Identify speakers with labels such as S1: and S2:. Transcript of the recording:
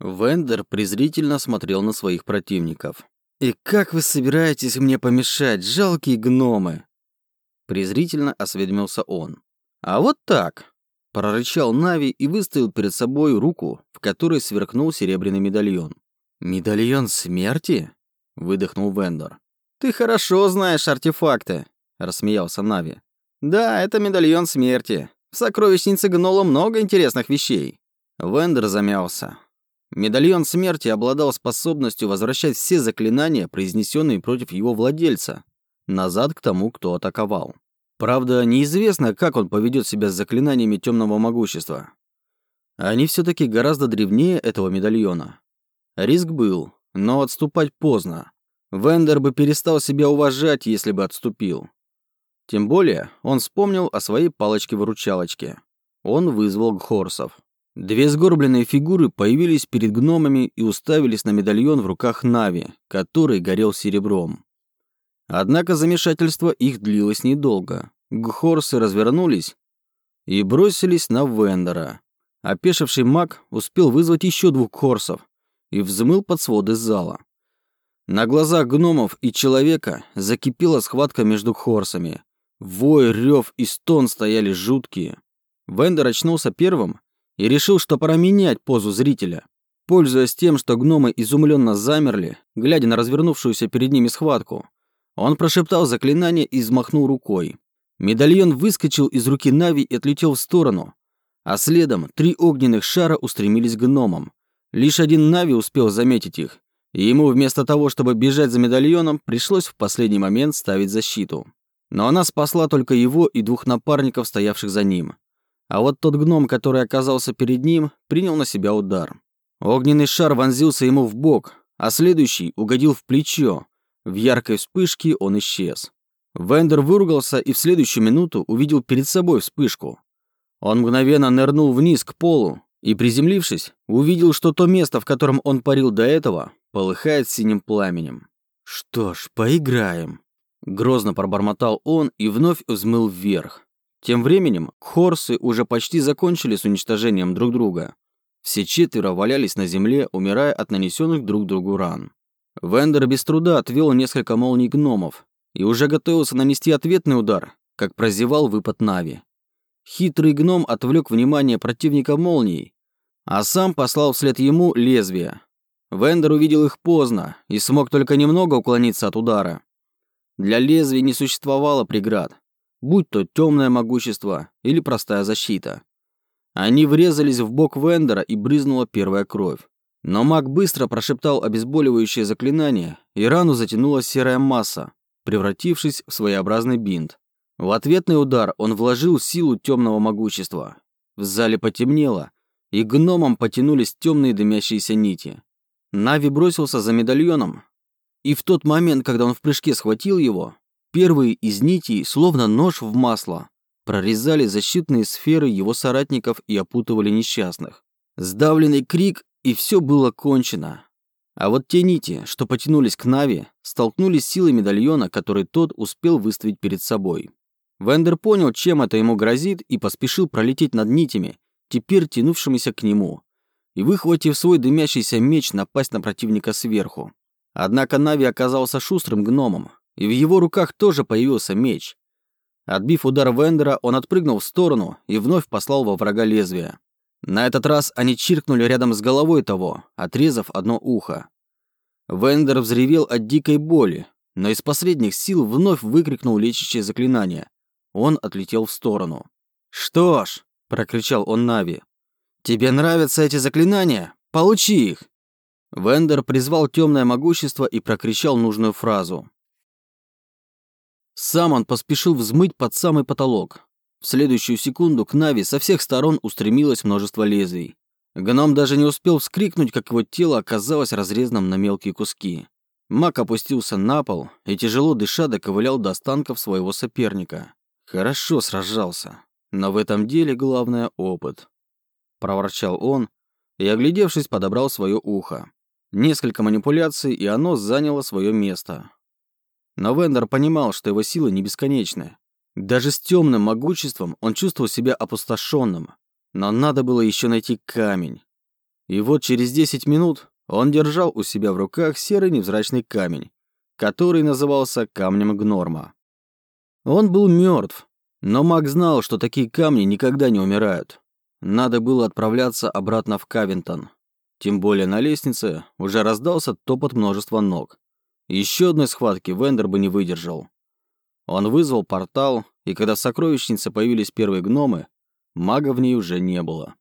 S1: Вендер презрительно смотрел на своих противников. «И как вы собираетесь мне помешать, жалкие гномы?» Презрительно осведомился он. «А вот так!» Прорычал Нави и выставил перед собой руку, в которой сверкнул серебряный медальон. «Медальон смерти?» Выдохнул Вендер. «Ты хорошо знаешь артефакты», рассмеялся Нави. «Да, это медальон смерти. В сокровищнице Гнола много интересных вещей». Вендер замялся. Медальон смерти обладал способностью возвращать все заклинания, произнесенные против его владельца, назад к тому, кто атаковал. Правда, неизвестно, как он поведет себя с заклинаниями темного могущества. Они все-таки гораздо древнее этого медальона. Риск был, но отступать поздно. Вендер бы перестал себя уважать, если бы отступил. Тем более, он вспомнил о своей палочке-выручалочке. Он вызвал гхорсов. Две сгорбленные фигуры появились перед гномами и уставились на медальон в руках Нави, который горел серебром. Однако замешательство их длилось недолго. Гхорсы развернулись и бросились на Вендора. Опешивший маг успел вызвать еще двух хорсов и взмыл под своды зала. На глазах гномов и человека закипела схватка между хорсами. Вой, рев и стон стояли жуткие. Вендер очнулся первым и решил, что пора менять позу зрителя. Пользуясь тем, что гномы изумленно замерли, глядя на развернувшуюся перед ними схватку, он прошептал заклинание и взмахнул рукой. Медальон выскочил из руки Нави и отлетел в сторону, а следом три огненных шара устремились к гномам. Лишь один Нави успел заметить их, и ему вместо того, чтобы бежать за медальоном, пришлось в последний момент ставить защиту. Но она спасла только его и двух напарников, стоявших за ним. А вот тот гном, который оказался перед ним, принял на себя удар. Огненный шар вонзился ему в бок, а следующий угодил в плечо. В яркой вспышке он исчез. Вендер выругался и в следующую минуту увидел перед собой вспышку. Он мгновенно нырнул вниз к полу и, приземлившись, увидел, что то место, в котором он парил до этого, полыхает синим пламенем. «Что ж, поиграем», — грозно пробормотал он и вновь взмыл вверх. Тем временем хорсы уже почти закончили с уничтожением друг друга. Все четверо валялись на земле, умирая от нанесенных друг другу ран. Вендер без труда отвел несколько молний гномов и уже готовился нанести ответный удар, как прозевал выпад Нави. Хитрый гном отвлек внимание противника молнией, а сам послал вслед ему лезвие. Вендер увидел их поздно и смог только немного уклониться от удара. Для лезвий не существовало преград, будь то темное могущество или простая защита. Они врезались в бок Вендера и брызнула первая кровь. Но маг быстро прошептал обезболивающее заклинание, и рану затянула серая масса, превратившись в своеобразный бинт. В ответный удар он вложил силу темного могущества. В зале потемнело, и гномам потянулись темные дымящиеся нити. Нави бросился за медальоном, и в тот момент, когда он в прыжке схватил его, Первые из нитей, словно нож в масло, прорезали защитные сферы его соратников и опутывали несчастных. Сдавленный крик, и все было кончено. А вот те нити, что потянулись к Нави, столкнулись силой медальона, который тот успел выставить перед собой. Вендер понял, чем это ему грозит, и поспешил пролететь над нитями, теперь тянувшимися к нему, и, выхватив свой дымящийся меч, напасть на противника сверху. Однако Нави оказался шустрым гномом, и в его руках тоже появился меч. Отбив удар Вендера, он отпрыгнул в сторону и вновь послал во врага лезвие. На этот раз они чиркнули рядом с головой того, отрезав одно ухо. Вендер взревел от дикой боли, но из последних сил вновь выкрикнул лечащее заклинание. Он отлетел в сторону. «Что ж», — прокричал он Нави, — «тебе нравятся эти заклинания? Получи их!» Вендер призвал темное могущество и прокричал нужную фразу. Сам он поспешил взмыть под самый потолок. В следующую секунду к Нави со всех сторон устремилось множество лезвий. Гном даже не успел вскрикнуть, как его тело оказалось разрезанным на мелкие куски. Мак опустился на пол и, тяжело дыша, доковылял до останков своего соперника. Хорошо сражался, но в этом деле главное — опыт. Проворчал он и, оглядевшись, подобрал свое ухо. Несколько манипуляций, и оно заняло свое место. Но Вендер понимал, что его силы не бесконечны. Даже с темным могуществом он чувствовал себя опустошенным. Но надо было еще найти камень. И вот через 10 минут он держал у себя в руках серый невзрачный камень, который назывался камнем Гнорма. Он был мертв, но маг знал, что такие камни никогда не умирают. Надо было отправляться обратно в Кавинтон. Тем более на лестнице уже раздался топот множества ног. Еще одной схватки Вендер бы не выдержал. Он вызвал портал, и когда в сокровищнице появились первые гномы, мага в ней уже не было.